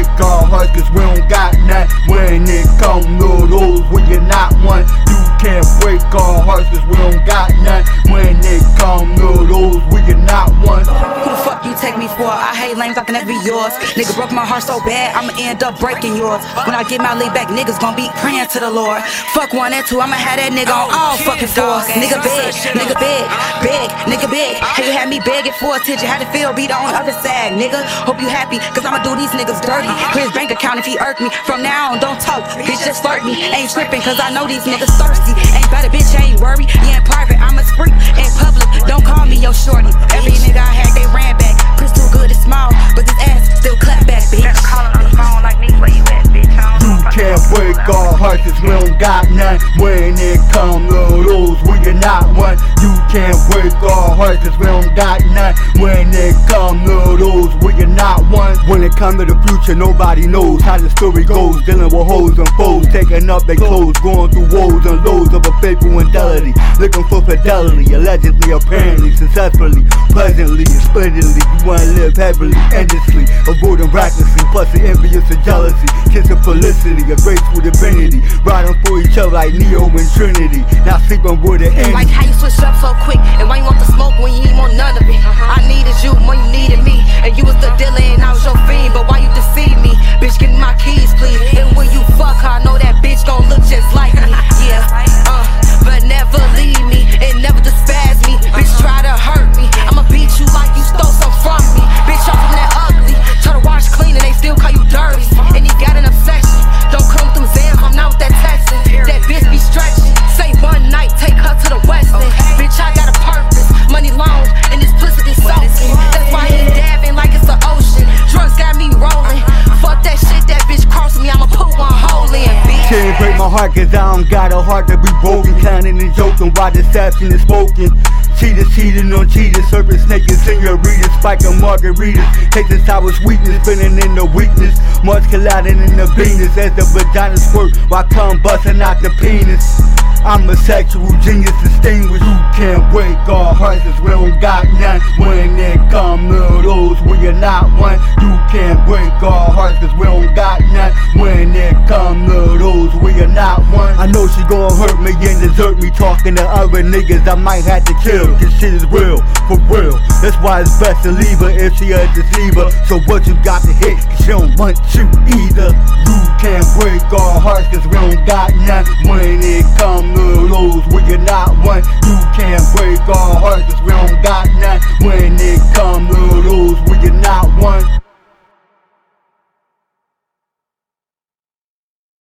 break our hearts cause we don't got none. When it come to those we are not one. You can't break our hearts cause we don't fuck you take me for? I hate lames, I can never be yours. Nigga broke my heart so bad, I'ma end up breaking yours. When I get my lead back, niggas gon' be praying to the Lord. Fuck one and two, I'ma have that nigga on all oh, fucking fours. Nigga big, nigga big, big, nigga big. How you had me begging for attention? How to feel be the on the other side, nigga? Hope you happy, cause I'ma do these niggas dirty. Clear his bank account if he irk me. From now on, don't talk, bitch, just flirt me. Ain't tripping, cause I know these niggas thirsty. Ain't better, bitch, ain't worry. Yeah, in private, I'm a freak. In public, don't call me cause we don't got none. When it come to those we are not one. You can't break our cause we don't got none. When it come to those we are not one. When it come to the future, nobody knows how the story goes. Dealing with hoes and up their clothes, going through woes and lows of a faithful infidelity. Looking for fidelity, allegedly, apparently, successfully, pleasantly, and splendidly. You wanna live happily, endlessly, avoiding recklessly, plus the envious and jealousy. Kissing felicity, a graceful divinity. Riding for each other like Neo and Trinity. Not sleeping with an Like how you switch up so quick, and why you want the smoke when you ain't want none of it. Heart cause I don't got a heart to be broken. Counting and joking while deception is spoken. Cheaters cheating on cheaters, serpent snakes, senoritas, spiking margaritas. Tasting sour sweetness, spinning in the weakness. Much colliding in the Venus as the vagina squirt while come busting out the penis. I'm a sexual genius, distinguished. You can't break our hearts cause we don't got none. When it come to those, we are not one. You can't break our hearts cause we gon' hurt me and desert me. Talking to other niggas, I might have to kill. This shit is real, for real. That's why it's best to leave her if she a deceiver. So what you got to hit, cause she don't want you either. You can't break our hearts cause we don't got none. When it come to those, we are not one. You can't break our hearts cause we don't got none. When it come to those, we are not one.